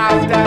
Thank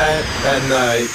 At, at, night.